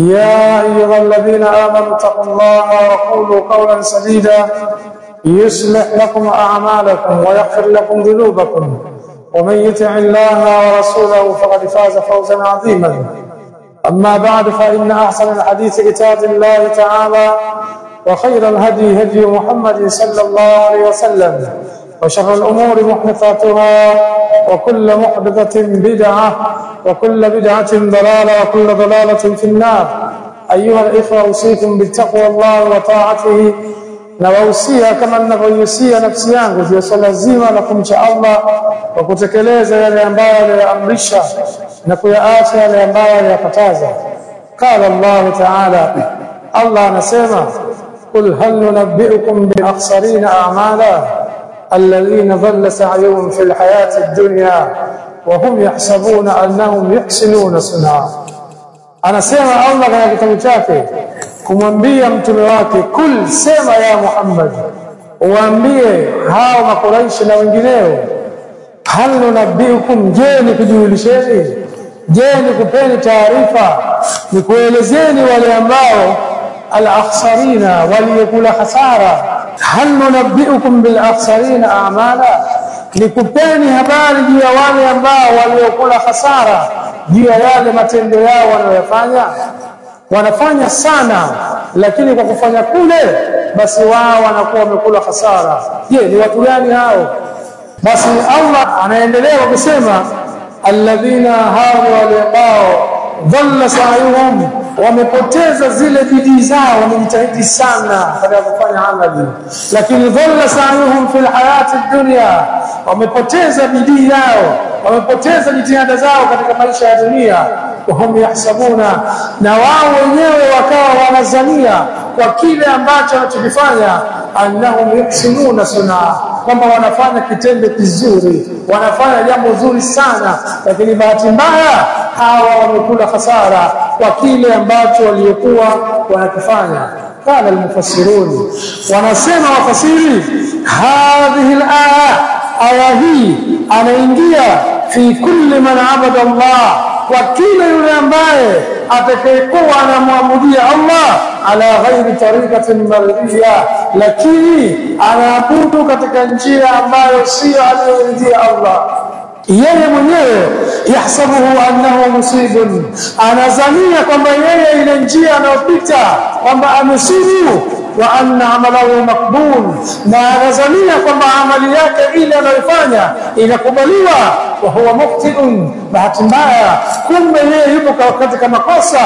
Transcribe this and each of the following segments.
يا أيها الذين آمنوا اتقوا الله وقولوا قولا سديدا. يصلح لكم أعمالكم ويغفر لكم ذنوبكم. ومن يطع الله ورسوله فقد فاز فوزا عظيما. أما بعد فإن أحسن الحديث كتاب الله تعالى وخير الهدي هدي محمد صلى الله عليه وسلم. وشر الأمور محدثاتها وكل محدثة بدعة وكل بدعة ضلالة وكل ضلالة في النار. أيها الإخوة أوصيكم بالتقوى الله وطاعته. نوصيها كما نغيسيها نفسي أنغز يصلى الزيمة لكم شاء الله. وكتكليزة يعني لأنبايا يعني لأمرشا نكويا آتيا لأنبايا يعني لأقتازة قال الله تعالى الله نسيما قل هل ننبئكم بأخسرين أعمالا؟ Dhalla sa'yuhum fil hayati ad-dunya wa hum yahsabuna annahum yuhsinuna sun'a. Anasema Allah katika kitabu chake kumwambia mtume wake kul sema ya Muhammad waambie hao makuraishi na wengineo hal nunabbiukum je ni kujulisheni je ni kupeni taarifa? Ni kuelezeni wale ambao al-akhsarina waliokula hasara hal nunabbiukum bil akhsarina a'mala ni kupeni habari juu ya wale ambao waliokula hasara juu ya yale matendo yao wanayofanya wanafanya sana lakini kwa kufanya kule basi wao wanakuwa wamekula hasara je ni watu gani hao basi Allah anaendelea kusema alladhina hao wale ambao dhalla sa'yuhum wamepoteza zile bidii zao wamejitahidi sana katika kufanya amali lakini dhalla sa'yuhum fil hayati dunya wamepoteza bidii yao wamepoteza jitihada zao katika maisha ya dunia. Wahum yahsabuna na wao wenyewe wakawa wanazania kwa kile ambacho wanachokifanya. Annahum yuhsinuna sunaa kwamba wanafanya kitendo kizuri, wanafanya jambo zuri sana, lakini bahati mbaya hawa wamekula hasara kwa kile ambacho waliokuwa wanakifanya. Qala almufassirun, wanasema wafasiri, hadhihi laya aya hii anaingia fi kulli man abada Allah, kwa kila yule ambaye atakayekuwa anamwabudia Allah ala ghairi tarikatin mardhiya lakini anaabudu katika njia ambayo siyo aliyoridhia Allah. Yeye mwenyewe yahsabuhu annahu musibun. Anazania kwamba yeye ile njia anayopita kwamba amesibu wa anna amalahu makbul na anazamia kwamba amali yake ile anayofanya inakubaliwa wa huwa muftiun bahati mbaya kumbe yeye yupo katika makosa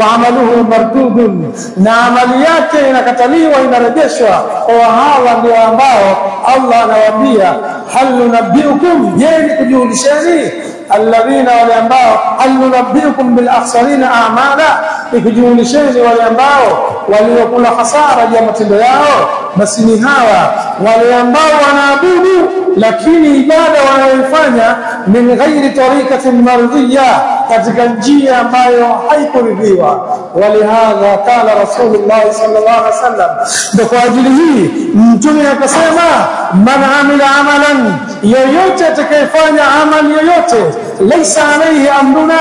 wa amaluhu mardudun. Na amali yake inakataliwa inarejeshwa kwa hawa ndio ambao Allah anawaambia hal nunabbiukum je kujulisheni alladhina wale ambao hal nunabbiukum bil akhsarina a'mala? Ikujulisheni wale ambao waliokula hasara ya matendo yao basi ni hawa wale ambao wanaabudu lakini ibada wanayoifanya min ghairi tariqatin mardhiya katika njia ambayo haikuridhiwa. Walihadha qala rasulullah sallallahu alaihi wasallam. Ndio kwa ajili hii mtume akasema man amila amalan yoyote atakayefanya amali yoyote laisa alaihi amruna.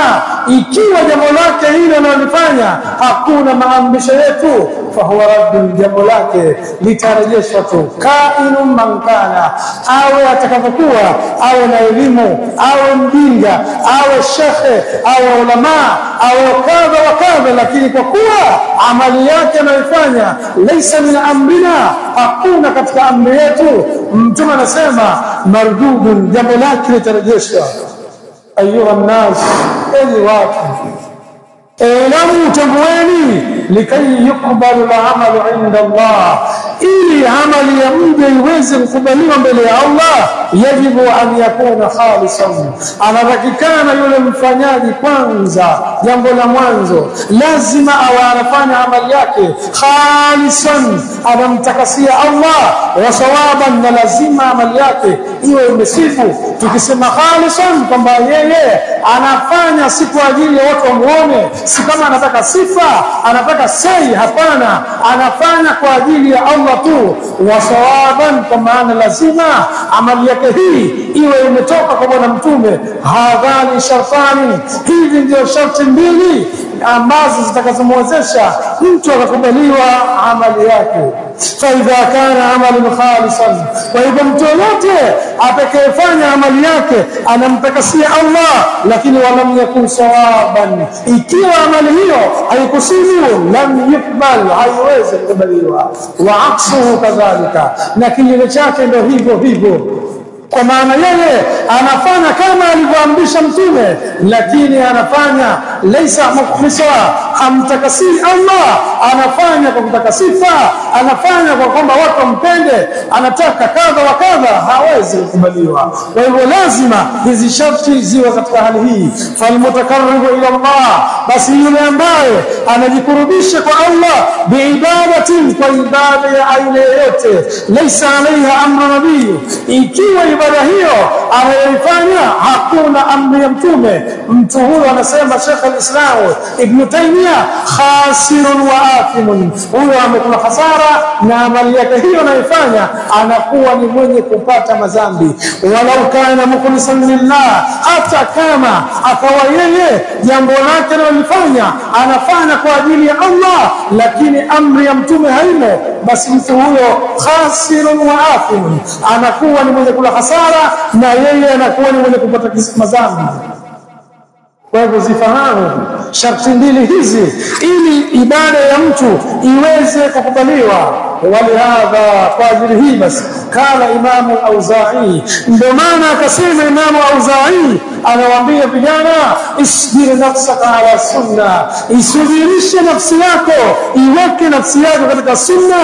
Ikiwa jambo lake hilo analifanya hakuna maamrisho yetu fahuwa raddun, jambo lake litarejeshwa tu. Kainu man kana, awe atakavyokuwa, awe na elimu, awe mjinga, awe shekhe, awe ulamaa, awe kadha wa kadha, lakini kwa kuwa amali yake anayoifanya laisa min amrina, hakuna katika amri yetu, Mtume anasema mardudun, jambo lake litarejeshwa. Ayuha nnas, enyi watu Elamu, tambueni, likai yukbalu lamalu inda Allah, ili amali ya mja iweze kukubaliwa mbele ya Allah, yajibu an yakuna khalisan, anatakikana yule mfanyaji kwanza, jambo la mwanzo lazima awe anafanya amali yake khalisan, anamtakasia Allah wa sawaban, na lazima amali yake iwe imesifu. Tukisema khalisan, kwamba yeye anafanya si kwa ajili ya watu wamuone si kama anataka sifa, anataka sei. Hapana, anafanya kwa ajili ya Allah tu. Wasawaban, kwa maana lazima amali yake hii iwe imetoka kwa Bwana Mtume. Hadhani shartani, hivi ndio sharti mbili ambazo zitakazomwezesha mtu akakubaliwa amali yake. Faidha kana amalun khalisan, kwa hivyo mtu yoyote atakayefanya amali yake anamtakasia Allah, lakini walam yakun sawaban, ikiwa amali hiyo haikusimu lam yukbal, haiwezi kukubaliwa. Wa aksuhu kadhalika, na kinyume chake ndio hivyo hivyo kwa maana yeye anafanya kama alivyoamrisha Mtume, lakini anafanya laisa mukhlisa, amtakasi Allah, anafanya kwa kutaka sifa, anafanya kwa kwamba watu wampende, anataka kadha wa kadha, hawezi kukubaliwa. Kwa hivyo lazima hizi sharti ziwe katika hali hii. Falmutakaribu ila Allah, basi yule ambaye anajikurubisha kwa Allah biibadatin, kwa ibada ya aina yoyote, laisa alaiha amru nabii, ikiwa ibada hiyo anayoifanya hakuna amri ya Mtume, mtu huyo anasema Sheikh al-Islam Ibn Taymiyyah, khasirun wa athimun, huyo amekula hasara na amali yake hiyo anayoifanya anakuwa ni mwenye kupata madhambi. Walau kana mukhlisan lillah, hata kama akawa yeye jambo lake analifanya anafanya kwa ajili ya Allah, lakini amri ya Mtume haimo, basi mtu huyo khasirun wa athimun, anakuwa ni mwenye kula hasara na yeye anakuwa ni mwenye kupata madhambi. Kwa hivyo zifahamu sharti mbili hizi ili ibada ya mtu iweze kukubaliwa. Walihadha, kwa ajili hii basi, kala Imamu Auzai, ndio maana akasema Imamu Auzai anawaambia vijana, isbir nafsaka ala sunna, isubirishe nafsi yako, iweke nafsi yako katika sunna.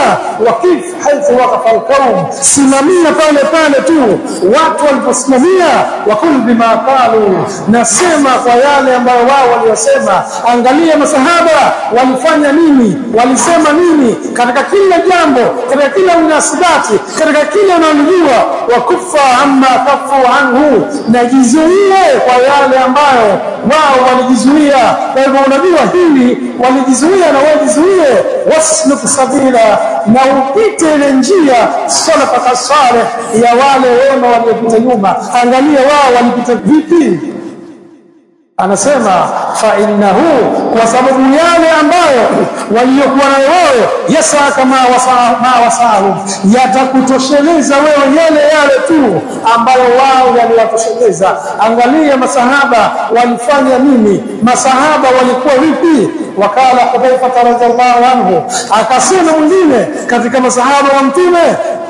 Wakif haithu waqafa alqaum, simamia pale pale tu watu waliposimamia. Wakul bima qalu, nasema kwa yale ambayo wao waliyosema. Angalia masahaba walifanya nini, walisema nini katika kila jambo, katika kila unasibati, katika kila unalijua. Wakufa amma kafu anhu, na jizuie kwa yale ambayo wao walijizuia. Kwa hivyo unajua hili walijizuia, na wajizuie, jizuie. Wasluk sabila, na upite ile njia salafaka saleh ya wale wema waliopita nyuma. Angalia wao walipita vipi anasema fa innahu, kwa sababu yale ambayo waliokuwa nayo wao, yesa kama ma wasahum, yatakutosheleza wewe yale yale tu ambayo wao yaliwatosheleza. Angalia masahaba walifanya nini, masahaba walikuwa vipi? Wakala Hudhaifa radhiallahu anhu, akasema mwingine katika masahaba wa Mtume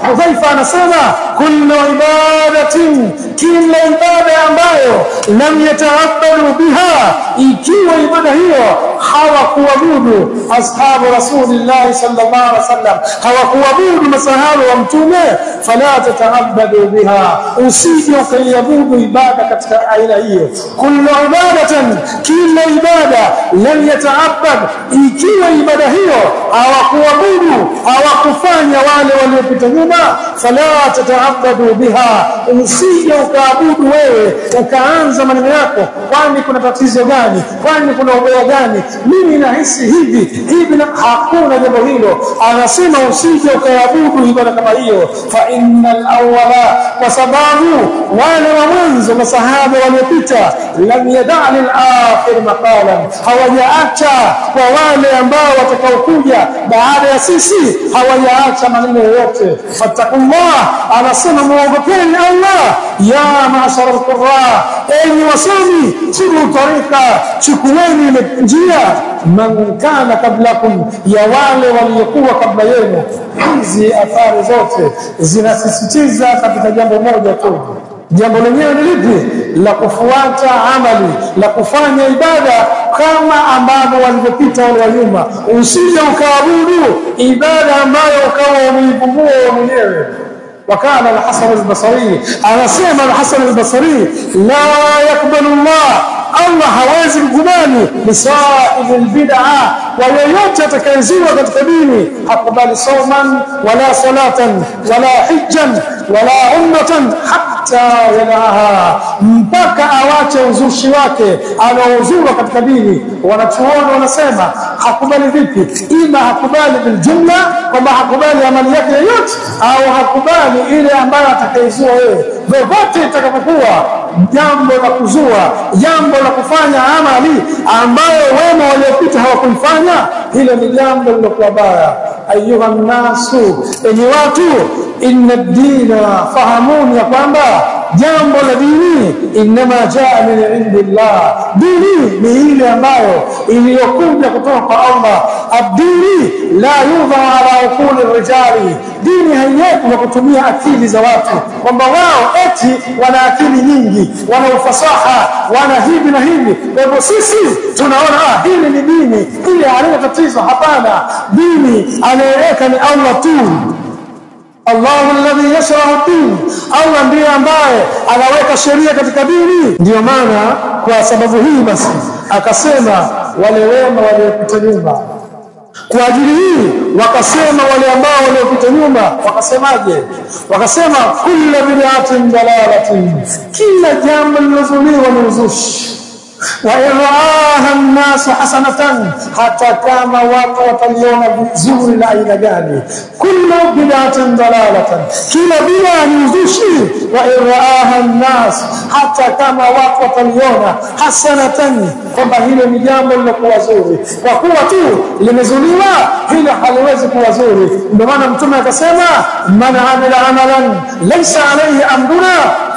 Hudhaifa anasema kullu ibadatin, kila ibada ambayo lam yataabadu biha, ikiwa ibada hiyo hawakuabudu ashabu rasulillahi sallallahu alaihi wasallam, hawakuabudu masahaba wa Mtume, fala tataabadu biha, usije ukaiabudu ibada katika aina hiyo. Kullu ibadatin, kila ibada lam yataabad, ikiwa ibada hiyo hawakuabudu hawakufanya wale waliopita nyuma, fala tataabadu biha, usije ukaabudu wewe ukaanza maneno yako, kwani kuna tatizo gani? Kwani kuna ubaya gani? Mimi nahisi hivi hivi, na hakuna jambo hilo. Anasema usije ukaabudu ibada kama hiyo, fa innal awwala, kwa sababu wale wa mwanzo masahaba waliopita, lam yadaa lil akhir maqalan, hawajaacha kwa wale ambao watakaokuja baada ya sisi, hawajaacha maneno yoyote. Fattakullah, anasema muogopeni Allah, ya maashara alqurra, enyi wasomi, khudhu tarika, chukueni ile njia. Man kana kablakum, ya wale waliokuwa kabla yenu. Hizi athari zote zinasisitiza katika jambo moja tu Jambo lenyewe ni lipi? La kufuata amali, la kufanya ibada kama ambavyo walivyopita wale wa nyuma. Usije ukaabudu ibada ambayo ukawa umeivumbua mwenyewe. Wakana Alhasan Albasari anasema Alhasan Albasari, la yakbalu llah Allah hawezi kukubali lisaibi bid'a, kwa yoyote atakayezua katika dini hakubali sauman wala salatan wala hijjan wala umratan hatta yadaha, mpaka awache uzushi wake anaozua katika dini. Wanachuoni wanasema hakubali vipi? Ima hakubali biljumla, kwamba hakubali amali yake yoyote, au hakubali ile ambayo atakaizua wewe, vyovyote itakapokuwa jambo la kuzua, jambo la kufanya amali ambayo wema waliopita hawakuifanya, hilo ni jambo lilokuwa baya. Ayuha nnasu, enyi watu, inna dina, fahamuni ya kwamba jambo la dini innama jaa min indillah, dini ni ile ambayo iliyokuja kutoka kwa Allah. Addini la yudha ala uquli rijali, dini haiwekwi kwa kutumia akili za watu, kwamba wao eti wana akili nyingi, wana ufasaha, wana hivi na hivi. Kwa hivyo sisi tunaona ah, hili ni dini, hili halina tatizo. Hapana, dini anayeweka ni Allah tu. Allahu alladhi yashrahu din, Allah ndiye ambaye anaweka sheria katika dini. Ndiyo maana kwa sababu hii basi akasema wale wema waliopita nyuma kwa ajili hii wakasema wale ambao waliopita nyuma wakasemaje? Wakasema kullu bid'atin dalalatin, kila jambo lilozuliwa ni uzushi wa iraaha nnas hasanatan, hata kama watu wataliona vizuri la aina gani. Kullu bid'atin dalalatan, kila bid'a ni uzushi. Wa iraaha nnas, hata kama watu wataliona hasanatan, kwamba hilo ni jambo lilokuwa zuri, kwa kuwa tu limezuliwa, hilo haliwezi kuwa zuri. Ndio maana Mtume akasema, man amila amalan laysa alayhi amruna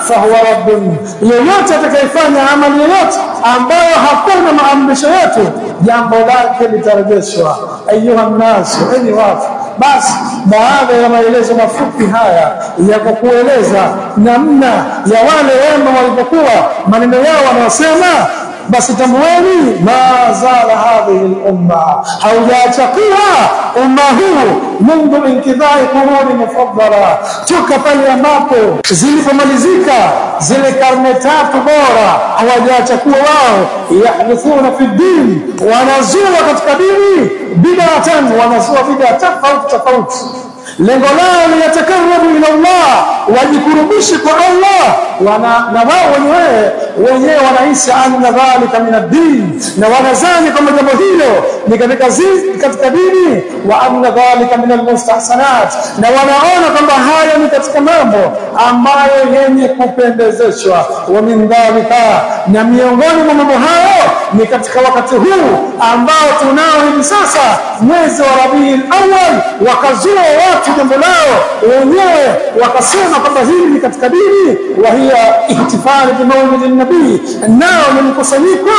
fahuwa rabbun, yeyote atakayefanya amali yoyote ambayo hakuna maamrisho yetu, jambo lake litarejeshwa. Ayuha nnasu, enyi watu. Basi baada ya maelezo mafupi haya ya kukueleza namna ya wale wema walipokuwa maneno yao wanayosema basi tambueni, ma zala hadhihi lumma, haujaacha kuwa umma huu mundu inkidhai quruni mufaddala, toka pale ambapo zilipomalizika zile karne tatu bora, hawajaachakuwa wao. Yahdithuna fi din, wanazua katika dini bidatan, wanazua bidaa tofauti tofauti. Lengo lao liyatakarabu ila Allah, wajikurubishe kwa Allah. Wana, na wao wenyewe wenyewe wanahisi anna dhalika min ad-din, na wanazani kwamba jambo hilo ni katika katika dini, wa anna dhalika min al-mustahsanat, na wanaona kwamba hayo ni katika mambo ambayo yenye kupendezeshwa. Wa min dhalika, na miongoni mwa mambo hayo ni katika wakati huu ambao tunao hivi sasa, mwezi wa Rabiul Awwal, wakazua watu jambo lao wenyewe, wakasema kwamba hili ni katika dini, wa hiya ihtifali bimaulidi nabii, nao ni mkusanyiko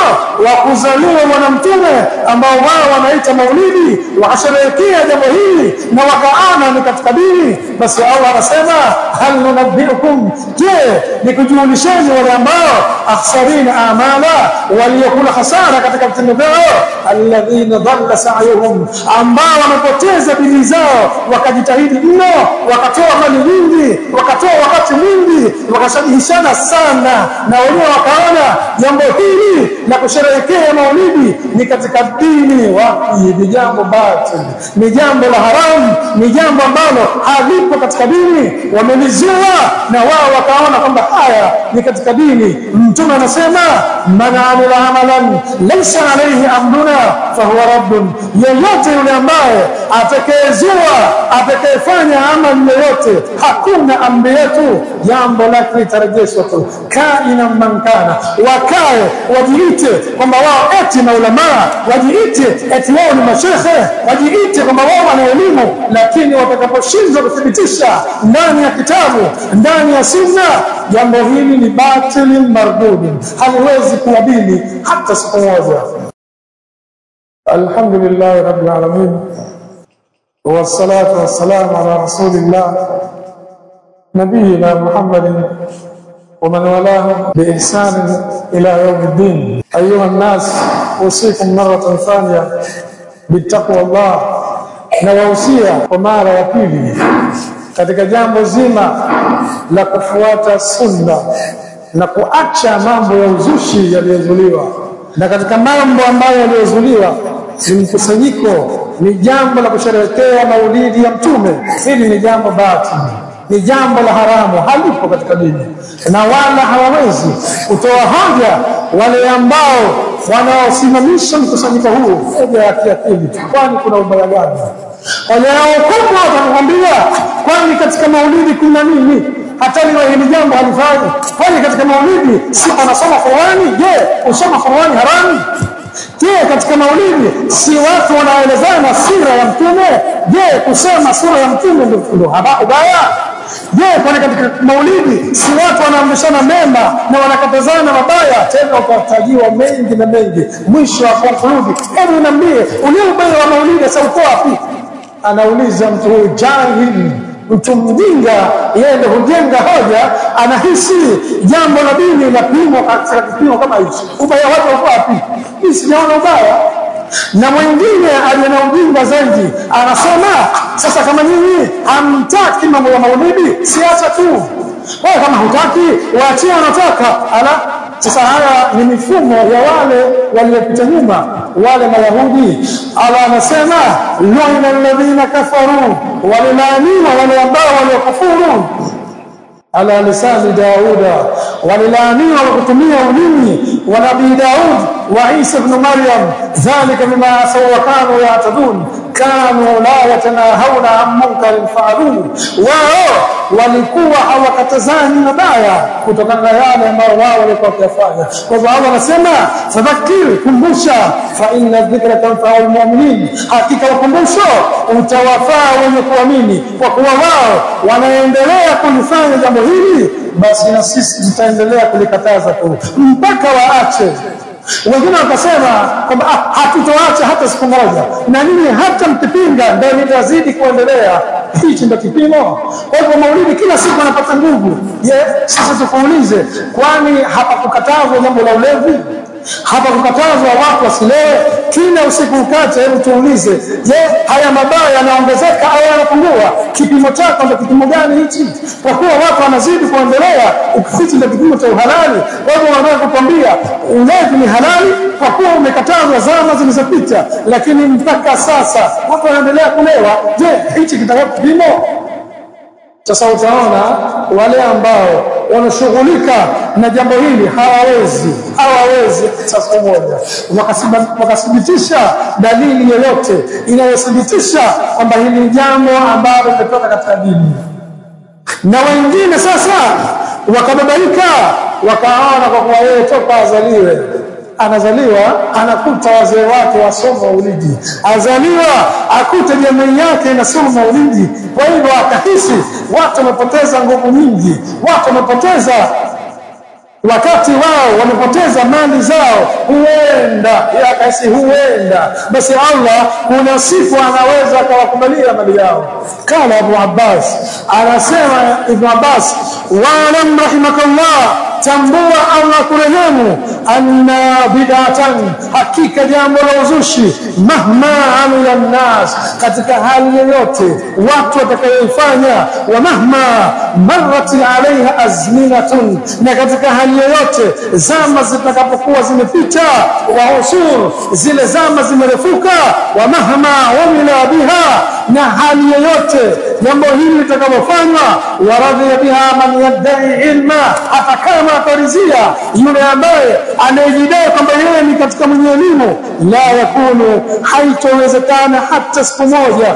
wa kuzaliwa Bwana Mtume ambao wao wanaita maulidi, wakasherehekea jambo hili na wakaana ni katika dini. Basi Allah anasema hal nunabbiukum, je, nikujulisheni wale ambao akhsarina amala, waliokula hasara katika vitendo vyao, alladhina dhalla sa'yuhum, ambao wamepoteza bidii zao, wakajitahidi mno, wakatoa mali nyingi, wakatoa wakati mwingi wakashajihishana sana na wenyewe wakaona jambo hili la kusherehekea maulidi ni katika dini wapi ni jambo batil ni jambo la haramu ni jambo ambalo halipo katika dini. Wamelizua na wao wakaona kwamba haya ni katika dini. Mtume anasema man amila amalan laysa alayhi amruna fahuwa raddun yeyote yule ambaye atakayezua atakayefanya amali yoyote hakuna amri yetu. Jambo lake litarejeshwa tu. Kaina mankana wakae wajiite kwamba wao eti maulamaa, wajiite eti wao ni mashehe, wajiite kwamba wao wana elimu, lakini watakaposhindwa kuthibitisha ndani ya kitabu, ndani ya sunna, jambo hili ni batili mardudi, haliwezi kuabili hata siku moja. Alhamdulillahi rabbil alamin wassalatu wassalamu ala rasulillah nabiyina Muhammadin ومن والاه بإحسان إلى يوم الدين أيها الناس أوصيكم مرة ثانية بالتقوى الله nawahusia kwa mara ya pili katika jambo zima la kufuata sunna na kuacha mambo ya uzushi yaliyozuliwa na katika mambo ambayo yaliyozuliwa ni mkusanyiko ni jambo la kusherehekea maulidi ya mtume hili ni jambo batili ni jambo la haramu halipo katika dini na wala hawawezi kutoa hoja wale ambao wanaosimamisha mkusanyiko huu hoja ya kiakili kwani kuna ubaya gani Wanaokubwa watakwambia kwani katika maulidi kuna nini hata liwe hili jambo halifai. kwani katika maulidi si wanasoma Qurani je usoma Qurani harami? Je, katika maulidi si watu wanaelezana sira ya mtume? Je, kusema sura ya mtume ndio ubaya? Je, kwani katika maulidi si watu wanaamrishana mema na wanakatazana mabaya? Tena ukatajiwa mengi na mengi, mwisho wa conclude. Hebu niambie, ule ubaya wa maulidi sasa uko wapi? Anauliza mtu huyu jahili mtu mjinga yeye ndio hujenga hoja, anahisi jambo la dini linapimwa katika kipimo kama hichi. Ubaya wake uko wapi? Mimi sijaona ubaya. Na mwingine aliye ujinga zaidi anasema, sasa kama nyinyi hamtaki mambo ya maulidi, siacha tu. Wewe kama hutaki, waachie wanataka. Ala, sasa haya ni mifumo ya wale waliopita nyuma, wale Mayahudi. ala anasema luina alladhina kafaru, walilaaniwa wale ambao waliokufuru ala lisani Dauda, walilaaniwa kwa kutumia ulimi wa Nabii Daud wa Isa ibn Maryam, dhalika bima asaw wa kanu la yatanahawna an munkarin faaluhu, wao walikuwa hawakatazani mabaya kutokana na yale ambayo wao walikuwa wakiyafanya. Kwa hivyo Allah anasema fadhakir, kumbusha, fa inna dhikra tanfau lmuminin, hakika ukumbusho utawafaa wenye kuamini, kwa kuwa wao wanaendelea kulifanya jambo hili, basi na sisi tutaendelea kulikataza tu. Mpaka waache wengine wakasema kwamba ah, hatutoacha hata siku moja, na nini hata mkipinga ndio nitazidi kuendelea. Hichi ndio kipimo. Kwa hivyo maulidi kila siku anapata nguvu. Je, sasa tukaulize, kwani hapakukatazwa jambo la ulevi? Hapa kukatazwa watu wasilewe kila usiku ukate. Hebu tuulize, je, haya mabaya yanaongezeka au yanapungua? Kipimo chako ndio kipimo gani hichi? Kwa kuwa watu wanazidi kuendelea, ukifichi ndio kipimo cha uhalali. Hivyo wanataka kukwambia ulevi ni halali kwa kuwa umekatazwa zama zilizopita, lakini mpaka sasa watu wanaendelea kulewa. Je, hichi kitakuwa kipimo? Sasa utaona wale ambao wanashughulika na jambo hili hawawezi hawawezi hata moja wakathibitisha dalili yoyote inayothibitisha kwamba hili ni jambo ambalo limetoka katika dini, na wengine sasa wakababaika, wakaona kwa kuwa yeye toka azaliwe anazaliwa anakuta wazee wake wasoma maulidi, azaliwa akute jamii yake inasoma maulidi. Kwa hivyo akahisi watu wamepoteza nguvu nyingi, watu wamepoteza wakati wao, wamepoteza mali zao, huenda akahisi huenda. Basi Allah kuna siku anaweza akawakubalia mali yao. Kala Abu Abbas, anasema Ibn Abbas, waalam rahimakallah tambua Allah kurehemu anna bid'atan hakika jambo la uzushi mahma amila nnas katika hali yoyote watu watakayoifanya wa mahma marrat alaiha azminatun na katika hali yoyote zama zitakapokuwa zimepita wa usur zile zama zimerefuka wa mahma umila biha na hali yoyote jambo hili litakapofanywa. waradhiya biha man yaddai ilma hata kama atarizia yule ambaye anayejidai kwamba yeye ni katika mwenye elimu. La yakunu haitowezekana hata siku moja.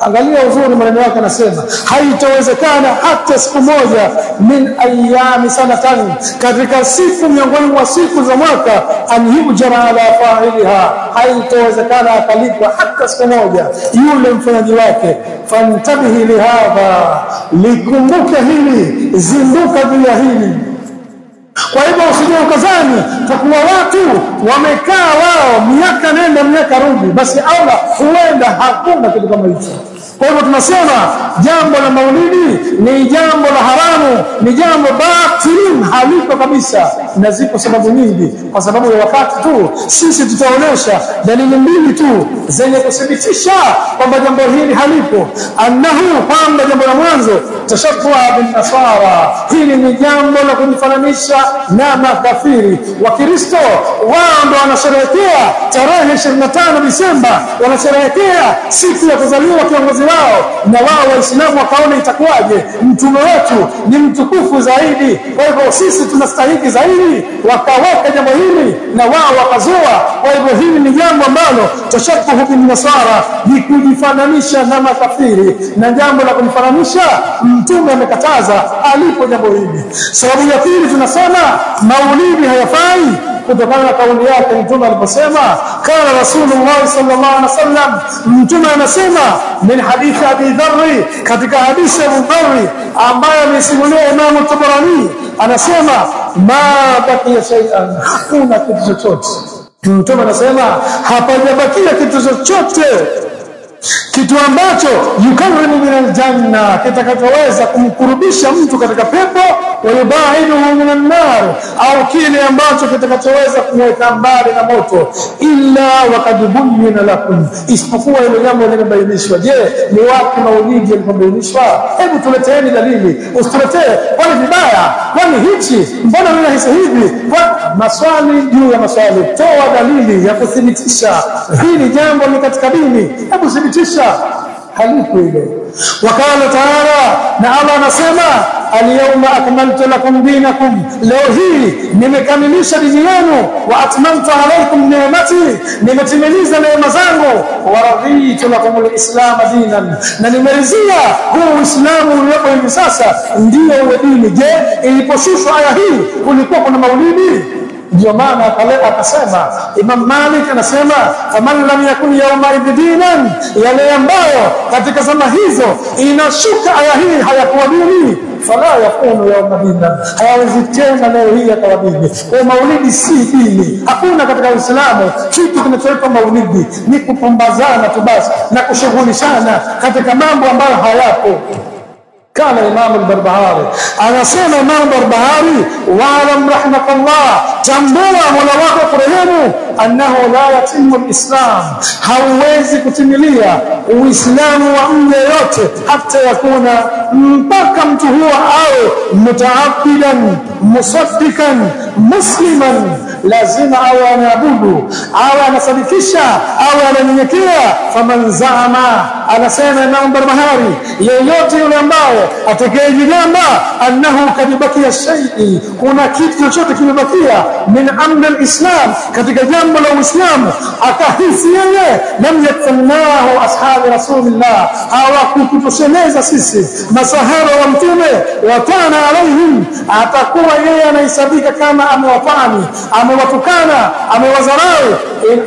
Angalia uzuri maneno yake anasema haitowezekana hata siku moja min ayami sanatan katika siku miongoni mwa siku za mwaka an yujra ala fa'iliha. Haitowezekana akalipwa hata siku moja. Yule mfanyaji wake fantabihi lihadha likumbuke hili zinduka juu ya hili kwa hivyo usije ukazani takuwa kuwa watu wamekaa wao miaka nenda miaka rudi basi Allah huenda hakuna kitu kama hicho. Kwa hivyo tunasema jambo la maulidi ni jambo la haramu ni jambo batil haliko kabisa na zipo sababu nyingi. Kwa sababu ya wakati tu sisi tutaonesha dalili mbili tu zenye kuthibitisha kwamba jambo hili halipo. Annahu kwamba jambo la mwanzo tashabbuha bin nasara. Hili ni jambo la kujifananisha na makafiri. Wakristo wao ndo wanasherehekea tarehe 25 Disemba. Wanasherehekea siku ya kuzaliwa kiongozi wao. Na wao waislamu wakaona itakuwaje? Mtume wetu ni mtukufu zaidi. Kwa hivyo sisi tunastahili zaidi wakaweka jambo hili na wao wakazua. Kwa hivyo hili ni jambo ambalo tashabuhu bin nasara ni kujifananisha na makafiri. Na jambo la kumfananisha mtume amekataza alipo jambo hili. Sababu ya pili tunasema maulidi hayafai kutokana na kauli yake mtume aliposema kana rasulullah sallallahu alaihi wasallam mtume anasema min hadithi abi dharri katika hadithi ya dharri ambayo amesimulia imamu tabarani anasema ma baqiya shay'an hakuna kitu chochote. Mtume anasema hapajabakia kitu chochote kitu ambacho yukarimu min aljanna kitakachoweza kumkurubisha mtu katika pepo wa yubaiduhu min annar au kile ambacho kitakachoweza kumweka mbali na moto. Illa wakad bunyina lakum isipokuwa hilo jambo limebainishwa. Je ni wapi maulidi yalipobainishwa? Hebu tuleteeni dalili. Usituletee. Kwani vibaya? Kwani hichi? Mbona ninahisi hivi? Maswali juu ya maswali. Toa dalili ya kuthibitisha. Hili jambo ni katika dini. Hebu thibitisha halipo ile wakala taala na Allah anasema alyawma akmaltu lakum dinakum. Leo hii nimekamilisha dini yenu wa atmamtu alaykum ni'mati nimetimiliza neema zangu wa raditu lakum alislam dinan. Na nimeridhia huu uislamu uliopo hivi sasa ndio uwe dini. Je iliposhushwa aya hii kulikuwa kuna maulidi ndio maana akasema Imam Malik anasema faman lam yakun yawma dinan, yale ambayo katika zama hizo inashuka aya hii hayakuwa dini fala yakunu yawma dinan, hayawezi tena leo hii yakawa dini. Kwa maulidi si dini, hakuna katika Uislamu kitu kinachoitwa maulidi, ni kupumbazana tu basi na kushughulishana katika mambo ambayo hayapo. Kala Imam al-Barbahari anasema, Imam al-Barbahari, waalam rahmatullah, tambua mola wako kurehemu, annahu la yatimu lislam, hauwezi kutimilia uislamu wa mja yote hata yakuna, mpaka mtu huwa awe mutaabidan musaddikan musliman lazima awe anaabudu awe anasadikisha awe ananyenyekea faman zaama anasema Imam Barbahari yeyote yule ambaye atakayejigamba annahu kadibakia shay'i kuna kitu chochote kimebakia min amri alislam katika jambo la uislamu akahisi yeye lam yakfanahu ashabi rasulillah hawakututosheleza sisi. Masahaba wa mtume watana alaihim atakuwa yeye anahesabika kama amewafani amewatukana amewadharau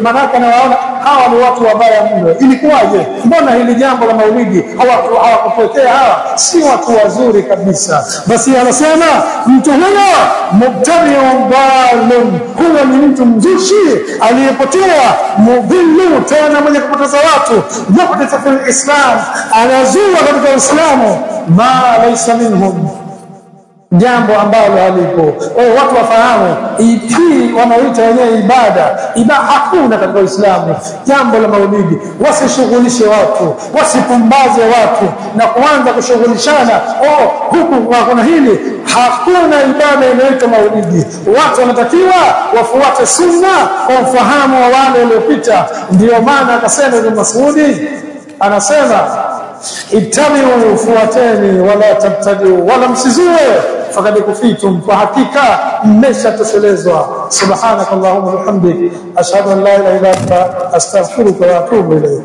manake anawaona hawa ni watu wabaya mno. Ilikuwaje? Mbona hili jambo la maulidi hawakupokea hawa? Si watu wazuri kabisa. Basi anasema mtu huyo mubtadiun dalun huwa ni mtu mzushi aliyepotea mudhillu tena mwenye kupoteza watu. Muhditha fil islam anazua katika uislamu ma laysa minhum jambo ambalo halipo. Kwa hiyo watu wafahamu hii wanaoita wenyewe ibada, ibada hakuna katika Uislamu. Jambo la maulidi, wasishughulishe watu, wasipumbaze watu na kuanza kushughulishana, oh, huku kuna hili. Hakuna ibada inayoitwa maulidi. Watu wanatakiwa wafuate sunna kwa ufahamu wa wale waliopita. Ndiyo maana akasema Ibn Mas'udi anasema ittabiu, fuateni, wala tabtadiu, wala msizue, فقد كفيتم. فحقيقة مشى تسلزوا سبحانك اللهم وبحمدك. أشهد أن لا إله إلا أنت. أستغفرك وأتوب إليك.